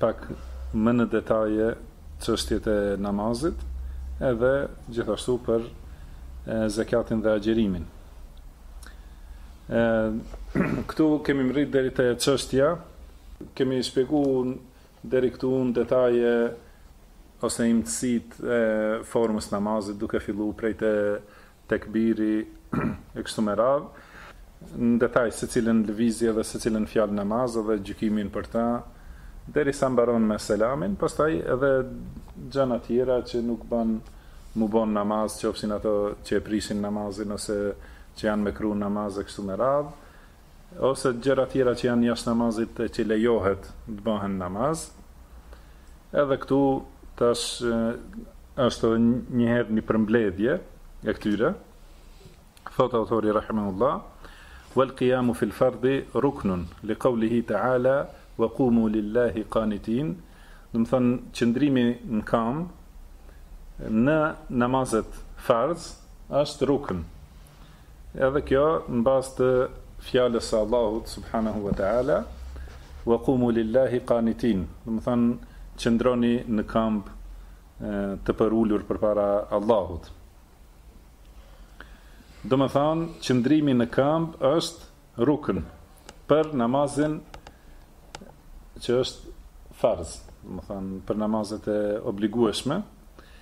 pak më në detaje çështjet e namazit edhe gjithashtu për zekatin dhe agjerimin. Këtu kemi mrit deri te çështja, kemi shpjegu deri këtu në detaje ose imtësitë e formës namazit duke fillu prej te tekbiri e kështu me radhë, në detaj secilën lëvizje dhe secilën fjalë n'namaz dhe gjykimin për ta, derisa mbaron me selamin, pastaj edhe gjana tjera që nuk ban m'u bo n'namaz, qofshin ato që e prishin namazin ose që janë mekruh n'namaz e kështu me radhë, ose gjëra tjera që janë jashtë namazit e që lejohet të bëhen n'namaz, edhe këtu tash është njëherë një përmbledhje e këtyre, thotë autori Rahimahullah, wal qiyamu fil fardhi ruknun, li kaulihi ta'ala, wa kumu lillahi qanitin, domethënë qëndrimi në kamb, në namazet farz, është rukën, Edhe kjo në bazë të fjalës së Allahut subhanahu wa taala wa qumu lillahi qanitin, domethënë qëndroni në kamb të përulur përpara Allahut. Domethënë qëndrimi në kamb është rukën për namazin që është farz, domethënë për namazet e obligueshme,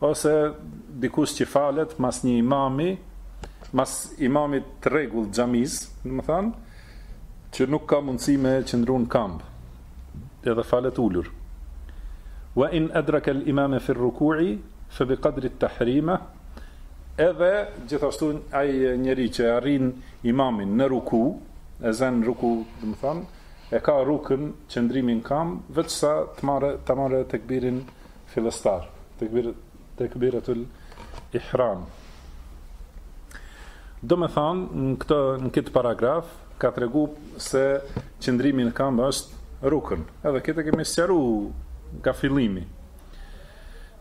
Ose dikush që falet mas një imami, mas imamit të rregullt t'xhamisë, domethënë që nuk ka mundësi me qëndru në kamb, edhe falet ulur. Wa in adraka al imama fi ar-ruku'i fa bi qadri at-tahrima edhe gjithashtu ai njeri që arrin imamin në ruku, e zën ruku, domethënë, e ka rukën qëndrimin n'kamb, veçsa të marrë të marrë tekbirin fillestar, tekbir, tekbiratul ihram. Domethanë, në këtë paragraf, ka tregu se qëndrimi në kambë është rukën. Edhe këtë kemi sqaru nga fillimi.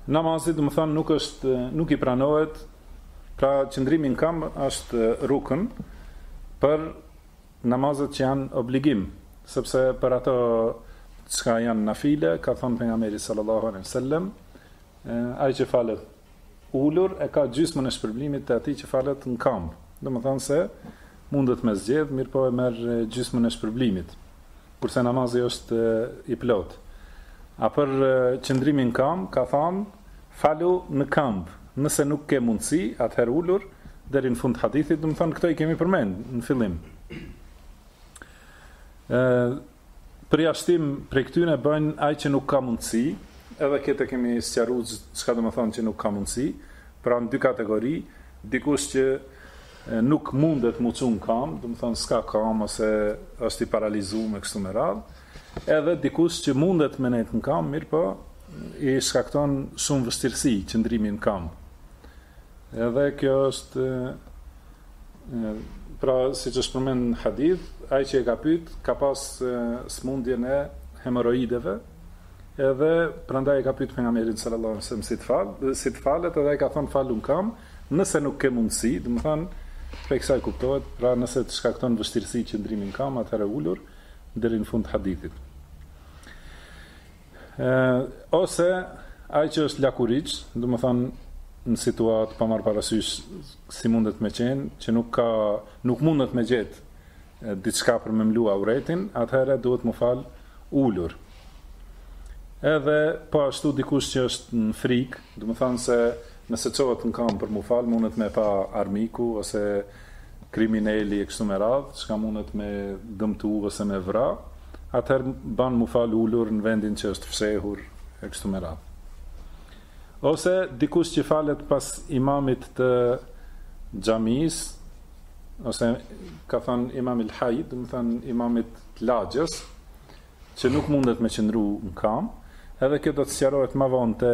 Namazi, domethanë, nuk, nuk i pranohet, pra qëndrimi në kambë është rukën, për Namazet që janë obligim, sepse për ato çka janë nafile, ka thënë pejgamberi sallallahu alejhi ve sellem, ai që falet ulur e ka gjysmën e shpërblimit të atij që falet në kamb. Domethënë se mundet me zgjedh, mirëpo e merr gjysmën e shpërblimit. kurse namazi është i plotë. A për qëndrimin në kamë, ka thënë, Falu në këmbë, nëse nuk ke mundësi, atëherë ulur, deri në fund të hadithit, domethënë këto i kemi përmend në fillim. Ë përjashtim prej këtyre bëjnë ai që nuk ka mundësi, edhe këtë kemi sqaruar çka domethënë që nuk ka mundësi, pra në dy kategori, dikush që nuk mundet mu çu në kamë, domethënë s'ka kamë ose është i paralizuar e kështu me radhë. Edhe dikush që mundet me nejt në kamë, mirëpo i shkakton shumë vështirësi qëndrimi në kamë. Edhe kjo është pra siç u përmend në hadith, ai që e ka pyt, ka pas smundjen e hemoroideve, edhe prandaj e ka pyt pejgamberin sallallahu alaihi wa sallam si të fal, si të falet edhe ai ka thonë falu n'kamë, Nëse nuk ke mundësi, domethënë, prej kësaj kuptohet, pra nëse të shkakton vështirësi qëndrimi në kamë, atëherë ulur deri në fund të hadithit. Ë ose ai që është lakuriç, domethënë në situatë pa marr parasysh si mundet me qenë, që nuk ka nuk mundet me gjet diçka për me mlu auretin, atëherë duhet m'u fal ulur. Edhe po ashtu dikush që është në frikë, domethënë se nëse çohet në kamë për m'u fal, mundet me pa armiku ose krimineli e kështu me radhë, çka mundet me dëmtu ose me vra, atëherë ban m'u fal ulur në vendin që është fshehur e kështu me radhë. Ose dikush që falet pas imamit të xhamisë, ose ka thënë imamil haj, domethënë imamit lagjes, që nuk mundet me qëndru n'kamë, edhe kjo do të sqarohet më vonë te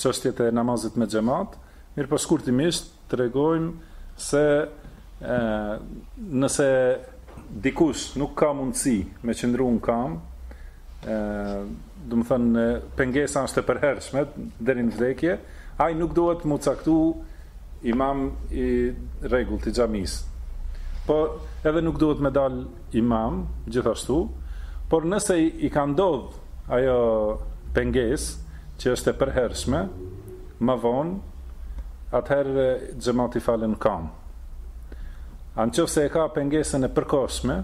çështjet e namazit me xhamat, mirëpo shkurtimisht tregojmë se nëse dikush nuk ka mundësi me qëndru n'kamë, domethënë pengesa është e përhershme deri në vdekje, ai nuk duhet m'u caktu imam i rregullt i xhamisë. Po edhe nuk duhet me dal imam gjithashtu, por nëse i ka ndodh ajo pengesë që është e përhershme, më vonë atëherë xhamati falen n'kamë. A në qoftë se e ka pengesën e përkohshme,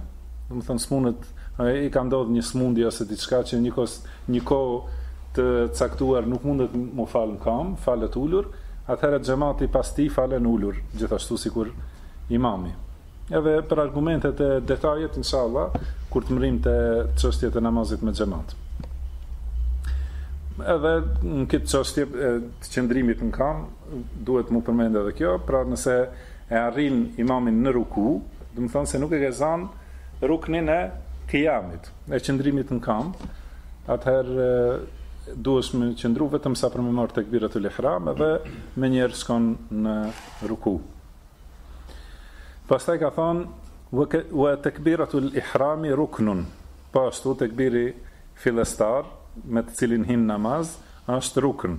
domethënë smuhet, i ka ndodhë një smundje ose diçka që një koh, një kohë të caktuar nuk mundet m'u falë në kamë, falet ulur, atëherë xhemati pas tij falen ulur, gjithashtu sikur imami. Edhe për argumentet e detajet, inshallah, kur të mërrijmë te çështjet e namazit me xhemat. Edhe në këtë çështje të qëndrimit në kamë, duhet m'u përmend edhe kjo, pra nëse e arrin imamin në ruku, domethënë se nuk e ke zënë ruknin e qiyamit, e qëndrimit në kam, atëherë duhesh me qëndru vetëm sa për me marrë tekbiratul ihram edhe menjëherë shkon në ruku. Pastaj ka thonë, ve tekbiratul ihrami ruknun, po ashtu tekbiri fillestar, me të cilin hin në namaz, është rukn.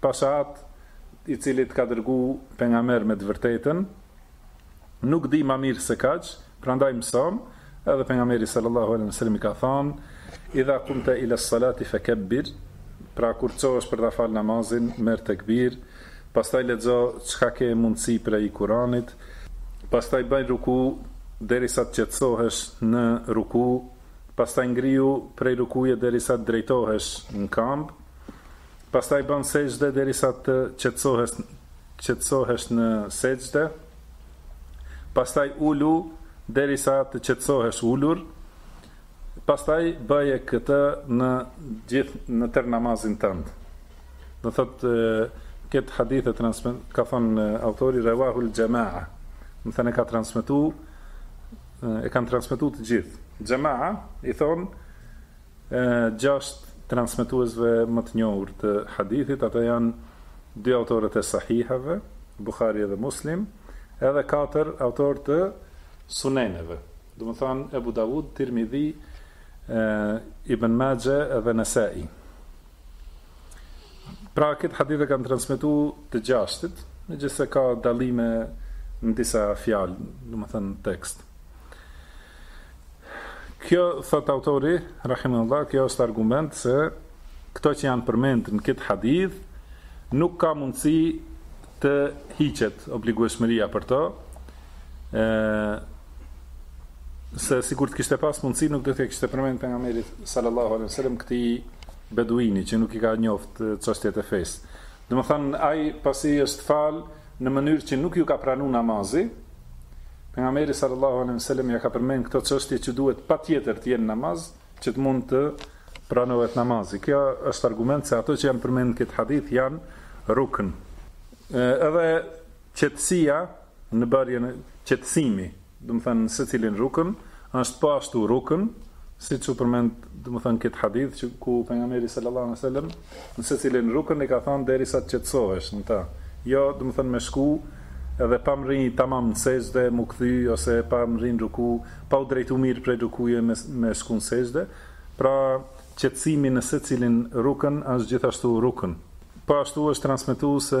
Pasha atë, i cili të ka dërgu Pejgamber me të vërtetën, nuk di ma mirë se kaq, prandaj mësom, edhe Pejgamberi sallallahu alejhi wasallam i ka thënë, "Idha kumta ila as-salati fakabbir", pra kur çohesh për ta fal namazin, merr tekbir, pastaj lexo çka ke mundësi prej Kuranit, pastaj bëj ruku derisa të qetësohesh në ruku, pastaj ngrihu prej rukuje derisa të drejtohesh në këmbë, Pastaj bën sexhde derisa të qetësohesh në sexhde, pastaj ulu derisa të qetësohesh ulur, pastaj bëje këtë në gjithë në tërë namazin tënd. Domethënë këtë hadith e transmeton ka thënë autori rewahul Jamaa. Domethënë e ka transmetu e kanë transmetu të gjithë. Jamaa i thon Gjashtë transmetuesve më të njohur të hadithit, ata janë dy autorët e Sahiheve, Buhari edhe Muslim, edhe katër autorë të Suneneve, domethënë Ebu Davud, Tirmidhi, Ibn Maxhe edhe Nesai. Pra këtë hadith e kanë transmetu të gjashtit, megjithëse ka dallime në disa fjalë, domethënë tekst. Kjo thotë autori, rahimehullah, kjo është argument se këto që janë përmend në këtë hadith nuk ka mundësi të hiqet obligueshmëria për to, ë se sikur të kishte pas mundësi nuk do t'i kishte përmend pejgamberi sallallahu alaihi wasallam këtij beduini që nuk i ka njoft çështjet e fesë. Domethënë ai pasi është fal në mënyrë që nuk iu ka pranu namazi, Pejgamberi sallallahu alejhi ve sellem ia ka përmend këto çështje që duhet patjetër të jenë në namaz, që të mund të pranohet namazi. Kjo është argument se ato që janë përmend në këtë hadith janë rukn. Edhe qetësia në bërjen qetësimi domethënë në secilin rukn, është po ashtu rukn, siç u përmend domethënë në këtë hadith që ku pejgamberi sallallahu alaihi wasallam në secilin rukn i ka thënë derisa të qetësohesh në të. Jo, domethënë me shku edhe pa mri tamam në sexhde, mu kthy ose pa mri në ruku, pa u drejtu mirë prej rukuje me me shku në sexhde. Pra, qetësimi në secilin rukn është gjithashtu rukn. Po ashtu është transmetu se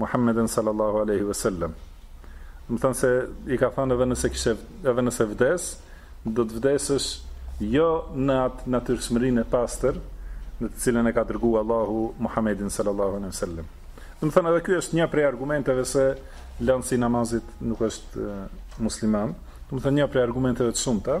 Muhammedin sallallahu alaihi wasallam. Domethënë se i ka thënë edhe nëse, edhe nëse vdes, do të vdesësh jo në atë natyrshmërinë e pastër në të cilën e ka dërgu Allahu Muhammedin sallallahu alaihi wasallam. Domethënë edhe ky është një prej argumenteve se lënësi i namazit nuk është musliman. Domethënë një prej argumenteve të shumta.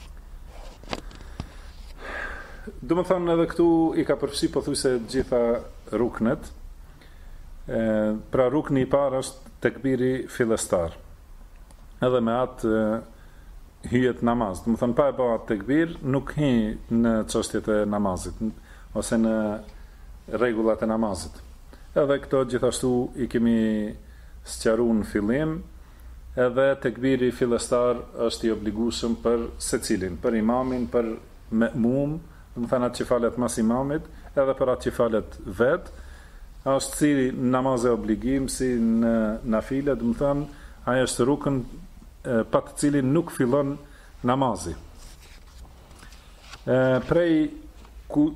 Domethënë edhe këtu i ka përfshi pothuajse gjitha ruknet, pra rukni i parë është tekbiri fillestar, edhe me atë hyhet në namaz, domethënë pa e ba atë tekbir, nuk hyn në çështjet e namazit, ose në rregullat e namazit, edhe këto gjithashtu i kemi sqaru në fillim, Edhe tekbiri fillestar është i obligueshëm për secilin, për imamin, për me'mum, domethënë atë që falet mas imamit, edhe për atë që falet vetë, është si namaze obligim, si në nafile, domethënë ai është rukn pa të cilin nuk fillon namazi. prej,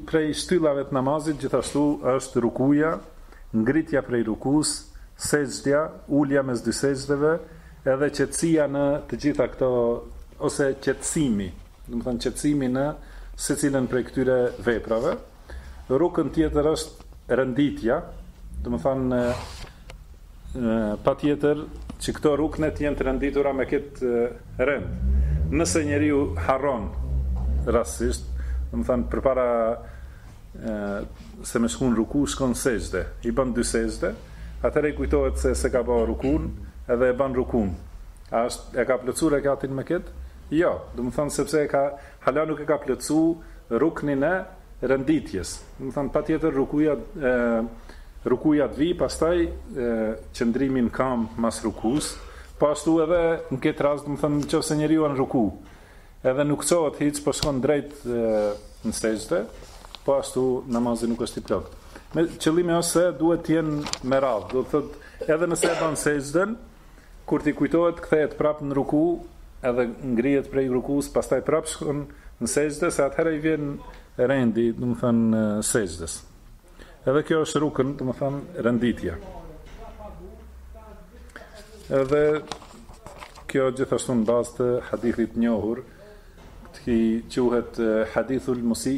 prej shtyllave të namazit gjithashtu është rukuja, ngritja prej rukus, sexhdja, ulja mes dy sexhdeve, edhe qetësia në të gjitha këto ose qetësimi, domethënë qetësimi në secilën prej këtyre veprave. Rukën tjetër është renditja, domethënë Patjetër që këto rukne të jenë të renditura me këtë rend. Nëse njeriu harron rastësisht, domethënë përpara se me shku në ruku, shkon në sexhde, i bën dy sexhde, atëherë i kujtohet se s'e ka bërë rukun, edhe e bën rukun. A është e ka plotësuar rekatin me këtë? Jo, domethënë sepse e ka hala nuk e ka plotësuar ruknin e renditjes, domethënë patjetër rukuja e rukuja të vijë pastaj qëndrimi në këmbë mas rukus, po ashtu edhe në këtë rast domethënë nëse njeriu është në ruku edhe nuk çohet hiç po shkon drejt në sexhde, po ashtu namazi nuk është i plotë. Qëllimi është se duhet të jenë me radhë, do të thotë edhe nëse e bën sexhden, Kur t'i kujtohet kthehet prap në ruku edhe ngrihet prej rukus pastaj prap shkon në sexhde se atëherë i vjen rendi, domethënë sexhdes. Edhe kjo është rukën, domethënë renditja. Edhe kjo gjithashtu në bazë të hadithit të njohur, që quhet hadithul musi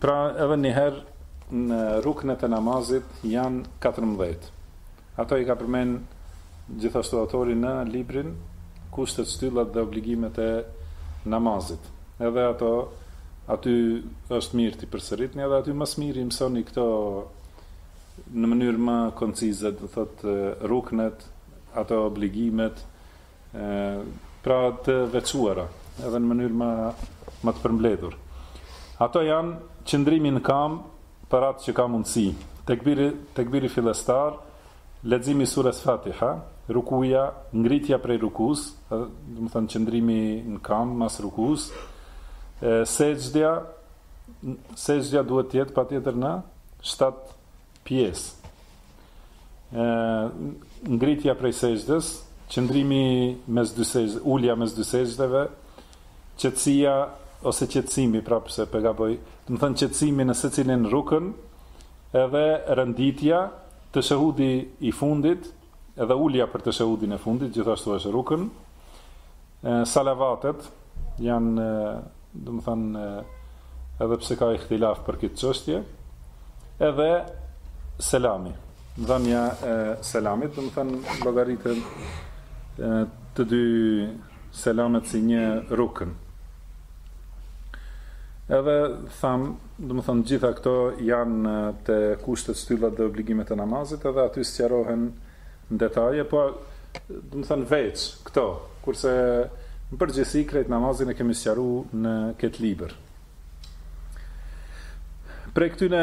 Pra edhe njëherë ruknet e namazit janë 14. Ato i ka përmen gjithashtu autori në librin kushtet, shtyllat dhe obligimet e namazit. Edhe ato aty është mirë t'i përsëritni edhe aty më së miri i mësoni këto në mënyrë më koncize, do thotë ruknet, ato obligimet, pra të veçuara, edhe në mënyrë më më të përmbledhur. Ato janë qëndrimi në kam për atë që ka mundësi, tekbiri, tekbiri fillestar, leximi i sures Fatiha, rukuja, ngritja prej rukus, domethënë qëndrimi në kam mas rukus, sexhdja, sexhdja duhet të jetë patjetër në shtat pjesë. Ë ngritja prej sexhdes, qëndrimi mes dy sexhde, ulja mes dy sexhdeve, qetësia ose qetësimi prapë se po e gaboj, domethënë qetësimi në secilin rukën, edhe renditja, teshehudi i fundit, Edhe ulja për teshehudin e fundit gjithashtu është rukn. Salavatet janë, domethënë, edhe pse ka ihtilaf për këtë çështje, edhe selami, dhënia e selamit, domethënë llogariten të dy selamet si një rukn. Edhe thamë, domethënë gjitha këto janë te kushtet, shtyllat dhe obligimet e namazit, edhe aty sqarohen në detaje, po domethënë veç këto, kurse në përgjithësi krejt namazin e kemi sqaru në këtë libër. Prej këtyne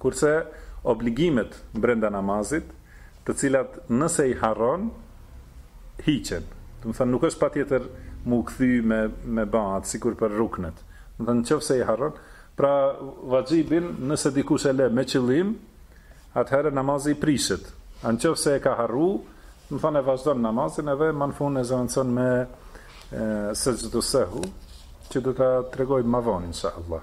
Kurse obligimet brenda namazit, të cilat nëse i harron, hiqen. Domethënë nuk është patjetër me u kthy me me e ba atë, sikur për ruknet. Domethënë në qoftë se i harron, pra vaxhibin nëse dikush e le me qëllim, atëherë namazi i prishet. Në qoftë se e ka harru, domethënë e vazhdon namazin edhe më në fund e zëvendëson me sexhdu sehw, që do ta tregojmë më vonë inshallah.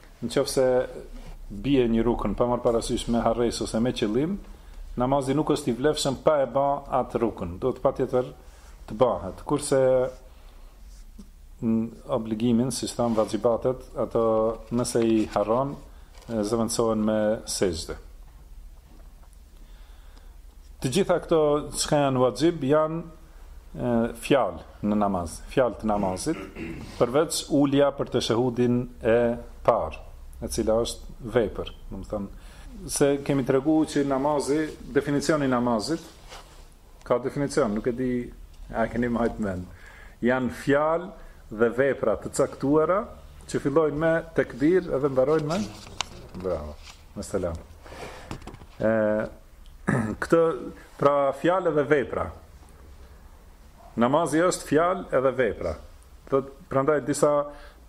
Në qoftë se bie një rukn pa marr parasysh me harresë ose me qëllim, namazi nuk është i vlefshëm pa e ba atë rukn, duhet patjetër të bahet. Kurse obligimin, siç thamë vaxhibatet, ato nëse i harron, zëvendësohen me sexhde. Të gjitha këto çka janë vaxhib janë. fjalë në namaz, fjalë të namazit, përveç ulja për teshehudin e parë, e cila është vepër. Domethënë, se kemi tregu që namazi, definicioni i namazit, ka definicion, nuk e di, a keni mbajtë mend, janë fjalë dhe vepra të caktuara, që fillojnë me tekbir edhe mbarojnë me... Bravo, me selam. E, këtë pra fjalë edhe vepra. Namazi është fjalë edhe vepra. Dhe prandaj disa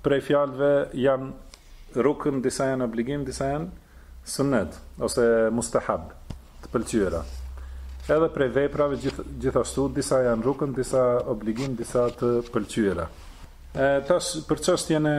prej fjalëve janë rukën, disa janë obligim, disa janë sunnet ose mustahab të pëlqyera. Edhe prej veprave gjith, gjithashtu disa janë rukën, disa obligim, disa të pëlqyera. E tash për çështjen e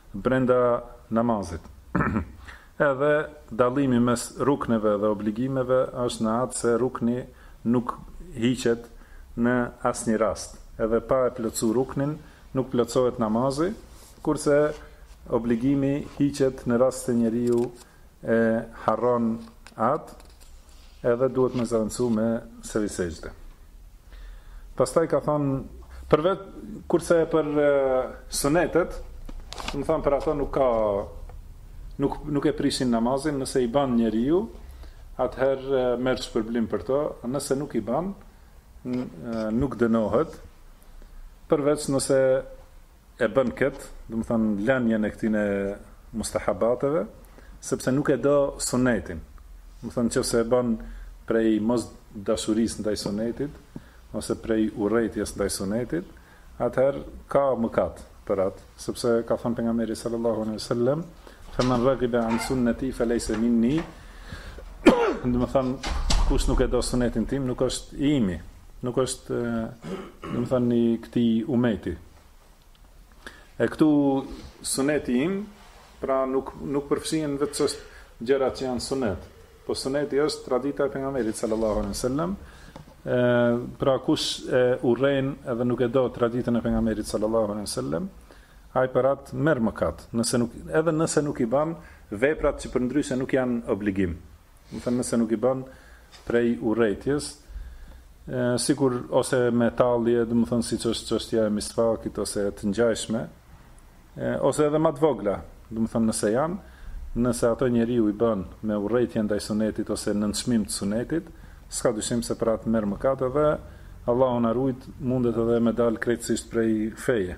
brenda namazit. Edhe dallimi mes rukneve dhe obligimeve është në atë se rukni nuk hiqet në asnjë rast, edhe pa e plotësu ruknin nuk plotësohet namazi, kurse obligimi hiqet në rast se njeriu e harron atë edhe duhet me zavendësu me sehvi sexhde. Pastaj ka thonë, përve, kurse për e, sunetet, domethanë për ato nuk ka, nuk, nuk e prishin namazin, nëse i ban njeriu, atëherë merr shpërblim për to, nëse nuk i ban, nuk dënohet, përveç nëse e bën këtë, domethënë lënien e këtyre mustahabateve, sepse nuk e do sunetin. Domethënë nëse e bën prej mosdashurisë ndaj sunetit, ose prej urrejtjes ndaj sunetit, atëherë ka mëkat për atë, sepse ka thënë pejgamberi sallallahu alejhi ve sellem, "Femen ragibe an sunneti felejse minni", domethënë kush nuk e do sunetin tim, nuk është i imi, nuk është, domethënë i këtij umeti. E këtu suneti im, pra nuk nuk përfshihen veç ashtu gjërat që janë sunet. Po suneti është tradita e pejgamberit sallallahu alaihi wasallam. Pra kush e urren edhe nuk e do traditën e pejgamberit sallallahu alaihi wasallam, ai për atë merr mëkat, nëse nuk edhe nëse nuk i bën veprat që përndryshe nuk janë obligim. Domethënë nëse nuk i bën prej urrejtjes, sikur ose me tallje, domethënë siç është çështja e misvakit ose të ngjashme, ose edhe më të vogla, domethënë nëse janë, nëse ato njeriu i bën me urrejtje ndaj sunetit ose nënçmim të sunetit, s'ka dyshim se për atë merr mëkat edhe Allahu na rujt mundet edhe me dalë krejtësisht prej feje.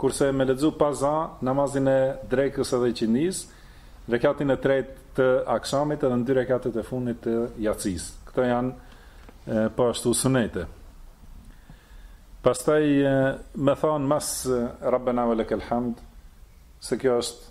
kurse me lexu pa za namazin e drekës edhe ikindisë, rekatin e tretë të akshamit edhe në dy rekatet e fundit të jacisë. Këto janë po ashtu sunete. Pastaj me thanë mas Rabbena wa lakal hamd, se kjo është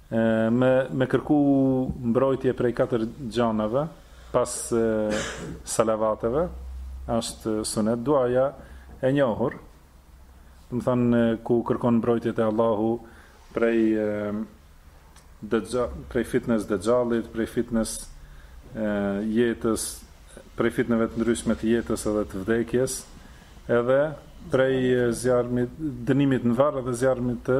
Me me kërku mbrojtje prej katër gjanave pas salavateve, është sunet duaja e njohur, domethanë ku kërkon mbrojtje te Allahu prej prej fitnes dexhallit, prej fitnes së jetës, prej fitneve të ndryshme të jetës edhe të vdekjes, edhe prej zjarmit, dënimit në varr dhe zjarmit të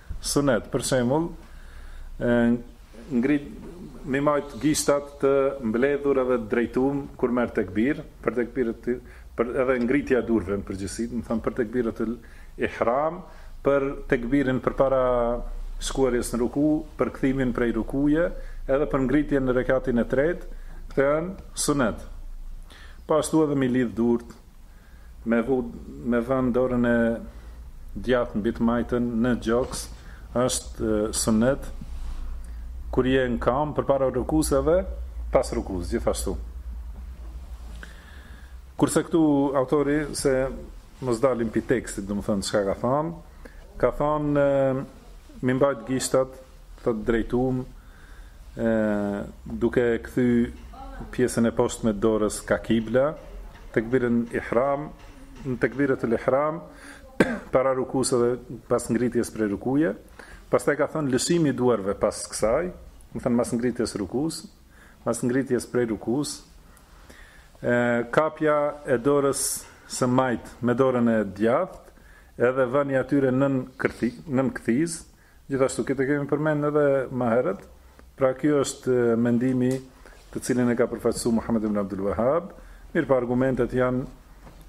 Sunet, për shembull, ngrit mi majt gishtat të mbledhur edhe të drejtum kur merr tekbir, për tekbiret për edhe ngritja e durve në përgjithësi, domethanë për tekbiratul ihram, për tekbirin përpara shkuarjes në ruku, për kthimin prej rukuje, edhe për ngritjen në rekatin e tretë, këto janë sunet. Po ashtu edhe mi lidh durtë, Me vu me vënë dorën e djathtë mbi të majtën në gjoks është sunet kur je në kamë përpara rukus edhe pas rukus gjithashtu. Kurse këtu autori se mos dalim pi tekstit, domethënë çka ka thënë, ka thënë Mi mbajt gishtat, thot drejtuum, e, duke e kthy pjesën e poshtme të dorës ka kibla, tekbirin ihram, në tekbiratul ihram, para rukus edhe pas ngritjes prej rukuje, pastaj ka thënë lëshimi i duarve pas kësaj, domethënë mas ngritjes rukus, mas ngritjes prej rukus, e, kapja e dorës së majtë me dorën e djathtë, edhe vënia e tyre nën kërthi, nën kthizë, gjithashtu këtë kemi përmend edhe më herët, pra ky është mendimi të cilin e ka përfaqësuar Muhammed ibn Abdul Wahhab, mirëpo argumentet janë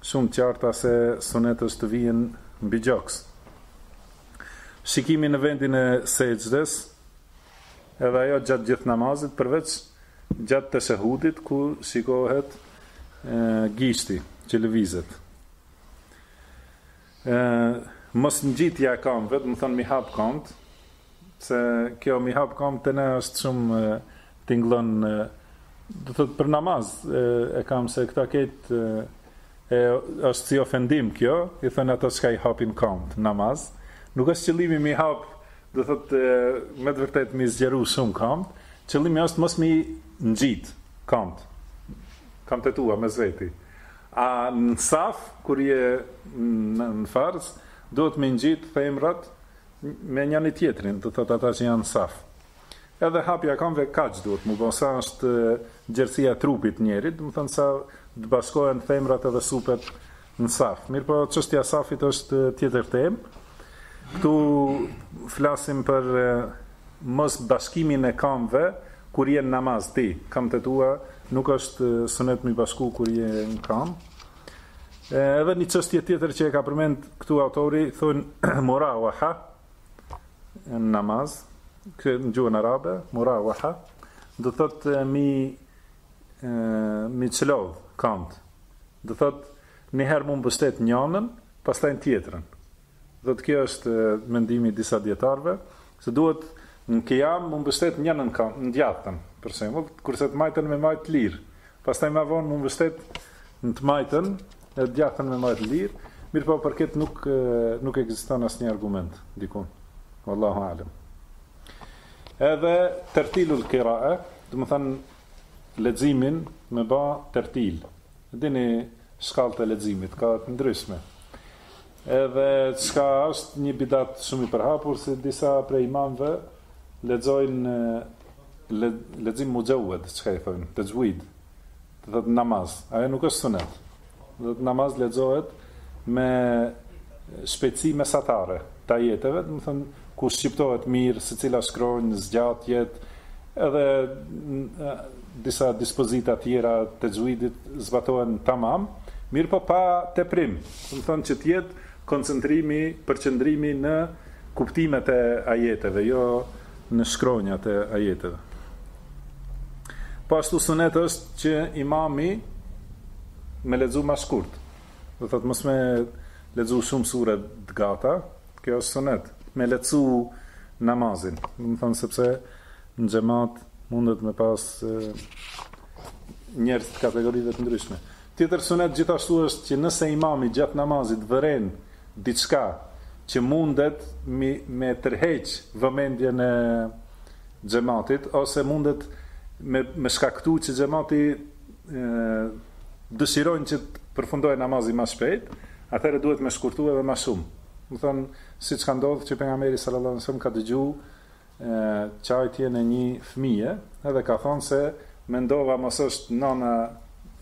shumë të qarta se sunet është të vihen mbi gjoks. Shikimi në vendin e sexhdes, edhe ajo gjatë gjithë namazit, përveç gjatë teshehudit, ku shikohet e, gishti që lëvizet. Ë mos ngjitja e këmbëve, domethanë mi hap këmbët, se kjo mi hap këmbët te ne është shumë tingëllon do të thotë për namaz e, e kam se këta këtë e është si ofendim kjo, i thonë ato çka i hapin këmbët namaz. Nuk është qëllimi mi hap, do të thotë me të vërtetë mi zgjeru shumë këmbët, qëllimi është mos mi ngjit këmbët. Kamët e tua me veti. A në saf kur je në farz duhet me i ngjit themrat me njani-tjetrin, do të thotë ata që janë në saf. Edhe hapja e kamve kaq duhet mu bo, sa është gjerësia e trupit të njerit, domethonë sa të bashkohen themrat edhe supet në saf. Mirpo çështja e safit është tjetër temë. Këtu flasim për Mosbashkimin e kamve kur je në namaz ti kamt e tua nuk ësht sunet mi bashku kur je në kam edhe një çështje tjetër që e ka përmend këtu autori thon murawaha në namaz që në gjuhën arabe murawaha do thot mi mi çlodh kamt do thot një herë mu mbështet njanën pastaj tjetrën Do thotë kjo është mendimi i disa dijetarëve, se duhet në Kijam mu mbështet njanën kam, në djathtën, për shembull, kurse të majtën me majt lirë, pastaj ma vonë mu mbështet në të majtën, e të djathtën me majt lirë, mirëpo për këtë nuk nuk ekziston asnjë argument diku. Wallahu alem. Edhe tertilul qira'a, domethënë leximin me ba tertil. Dini shkallët e leximit, ka të ndryshme. Edhe çka është një bidat shumë i përhapur se disa prej imamëve lexojnë le, lexim muxhawed, çka i thonë, texhuid. Do thotë namaz. Ajo nuk është sunet. Do thotë namaz lexohet me shpejtësi mesatare të ajeteve, domethonë ku shqiptohet mirë, secila shkronjë zgjatjet, edhe disa dispozita tjera të texhuidit zbatohen tamam, mirëpo pa teprim, domethënë që të jetë koncentrimi, përqendrimi në kuptimet e ajeteve, jo në shkronjat e ajeteve. Po ashtu sunet është që imami me lexu ma shkurt, do thotë mos me lexu shumë sure të gata, Kjo është sunet, me lehtësu namazin, domethonë sepse në xhamat mundet me pas njerëz të kategorive të ndryshme. Tjetër sunet gjithashtu është që nëse imami gjatë namazit vëren diçka që mundet me, me tërheq vëmendjen e xhamatit ose mundet me me shkaktu që xhamati dëshirojnë që të përfundojë namazi ma shpejt, atëherë duhet me shkurtu edhe ma shumë. Domethonë, siç ka ndodhë që Pejgamberi sallallahu alejhi wasallam ka dëgju qajtjen e një fëmije, edhe ka thonë se mendova mos është nana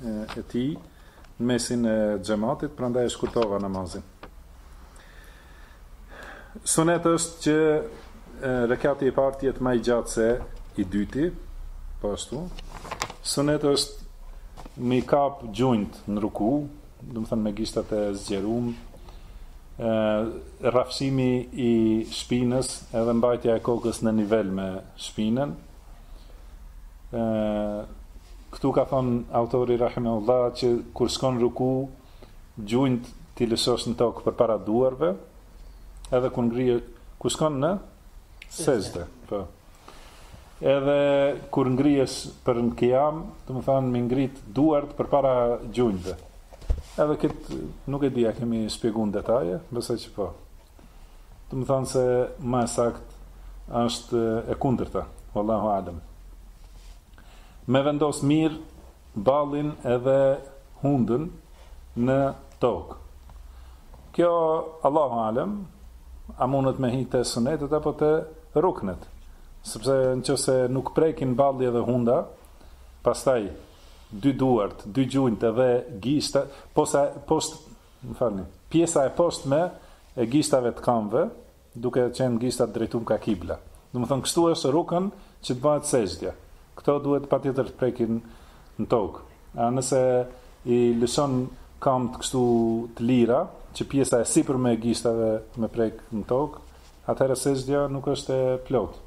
e tij në mesin e xhamatit, prandaj e shkurtova namazin. Sunet është që rekati i parë të jetë më i gjatë se i dyti, po ashtu. Sunet është me i kap gjunjt në ruku, domethënë me gishtat e zgjerum. Rrafshimi i shpinës edhe mbajtja e kokës në nivel me shpinën. Ë këtu ka thon autori rahimahullahu që kur shkon në ruku gjunjtë t'i lëshosh në tokë përpara duarve, edhe kur ngrije kur shkon në sexhde. Po. Edhe kur ngrihesh për në kijam, domethënë me i ngrit duart përpara gjunjëve. Edhe kët nuk e di a kemi shpjegu në detaje, besoj që po. Domethënë se më e sakt është e kundërta, wallahu alem. Me vendos mirë ballin edhe hundën në tokë. Kjo, Allahu alem, a mundet me hi te sunetet apo te ruknet, sepse në qoftë se nuk prekin balli edhe hunda, pastaj dy duart, dy gjunjt edhe gishta, posa, posht, më falni, pjesa e poshtme e gishtave të kamve, duke qenë gishtat t'drejtum ka kibla. Domethënë kështu është rukn që të bëhet sexhdja. Këto duhet patjetër të prekin në tokë. A nëse i lëshon kamt kështu të lira, që pjesa e sipërme e gishtave me prek në tokë, atëherë sexhdja nuk është e plotë.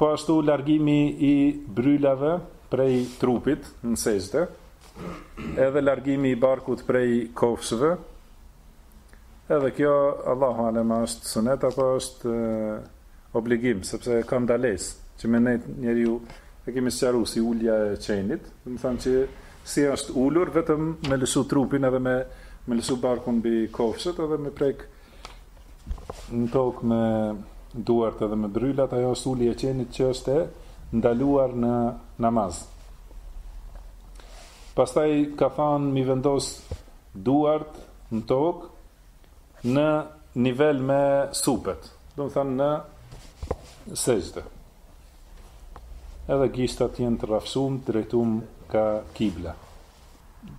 Po ashtu largimi i brylave prej trupit në sexhde, edhe largimi i barkut prej kofshëve, edhe kjo Allahu alem a është sunet apo është obligim, sepse ka ndalesë që me nejt njeriu e kemi sqaruar si ulja e qenit, domethënë që si është ulur vetëm me lëshu trupin edhe me me lëshu barkun mbi kofshët edhe me prek e, në tokë me duart edhe me brylat, ajo është ulja e qenit që është e ndaluar në namaz. Pastaj ka thënë m'i vendos duart në tokë në nivel me supet, domethënë në sexhde. Edhe gishtat jenë të rrafshum, t'drejtum ka kibla.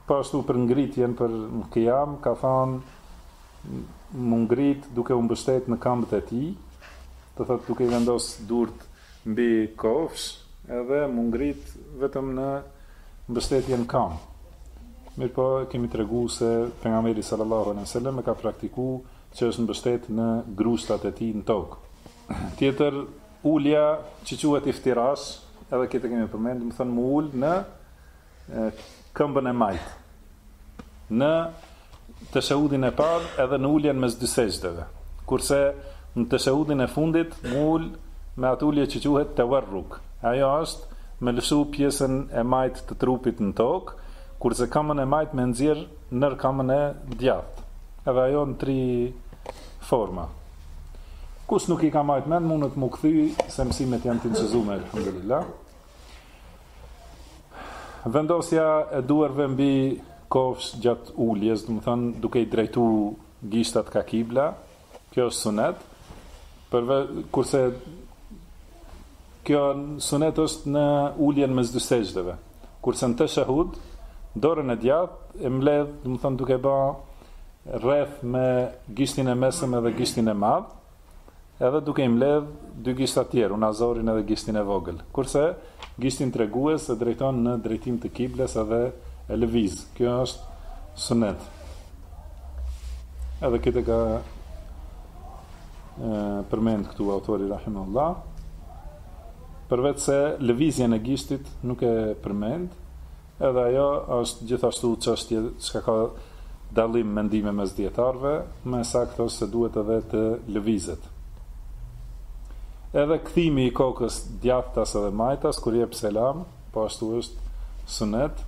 Po ashtu për ngritjen për në kijam ka thënë me u ngrit duke u mbështet në këmbët e tij, do thotë duke i vendos durt mbi kofsh, edhe me u ngrit vetëm në mbështetje në këmbë. Mirpo kemi treguar se pejgamberi sallallahu alejhi ve sellem e ka praktikuar që është mbështet në grushtat e tij në tokë. Tjetër ulja që quhet iftirash, edhe këtë e kemi përmendur, domethënë me u ul në këmbën e majtë në teshehudin e parë edhe në uljen mes dy sexhdeve. Kurse në teshehudin e fundit me u ul me atë ulje që quhet teverruk. Ajo është me lëshu pjesën e majtë të trupit në tokë, kurse këmbën e majtë me nxjerr nër këmbën e djathtë. Edhe ajo në tri forma. Kush nuk i ka majtë mend, mundet me u kthy se mësimet janë të inçizuar, alhamdulillah. Vendosja e duarve mbi kofshë gjatë uljes, domethënë duke i drejtu gishtat ka kibla, kjo është sunet. Kurse kjo sunet është në uljen mes dy sexhdeve. Kurse në teshehud dorën e djathtë e mbledh, domethënë duke ba rreth me gishtin e mesëm edhe gishtin e madh. edhe duke i mbledhë dy gishtat tjerë, unazorin edhe gishtin e vogël. Kurse, gishtin tregues e drejton në drejtim të kiblës edhe e lëviz. Kjo është sunet. Edhe këtë e ka përmend këtu autori rahimahullah përveçse lëvizjen e gishtit nuk e përmend Edhe ajo është gjithashtu çështje që ka dallim mendimesh mes dijetarëve, më e sakta se duhet edhe të lëvizet. Edhe kthimi i kokës djathtas edhe majtas kur jep selam, po ashtu është sunet.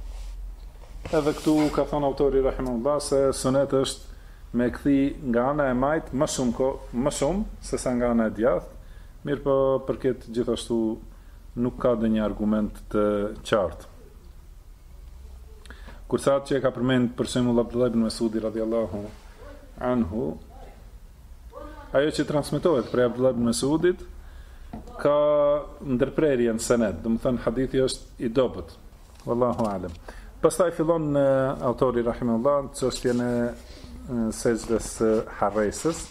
Edhe këtu ka thënë autori rahimahullah se sunet është me e kthy nga ana e majtë më shumë më shumë sesa nga ana e djathtë, mirëpo për këtë gjithashtu Nuk ka ndonjë argument të qartë. Kurse atë që e ka përmend për shembull Abdullah ibn Mesudi radhiyallahu anhu, ajo që transmetohet prej Abdullah ibn Mesudit ka ndërprerje në senet, domethënë hadithi është i dobët. Wallahu alam. Pastaj fillon autori rahimahullah çështjen e sexhdes së harresës.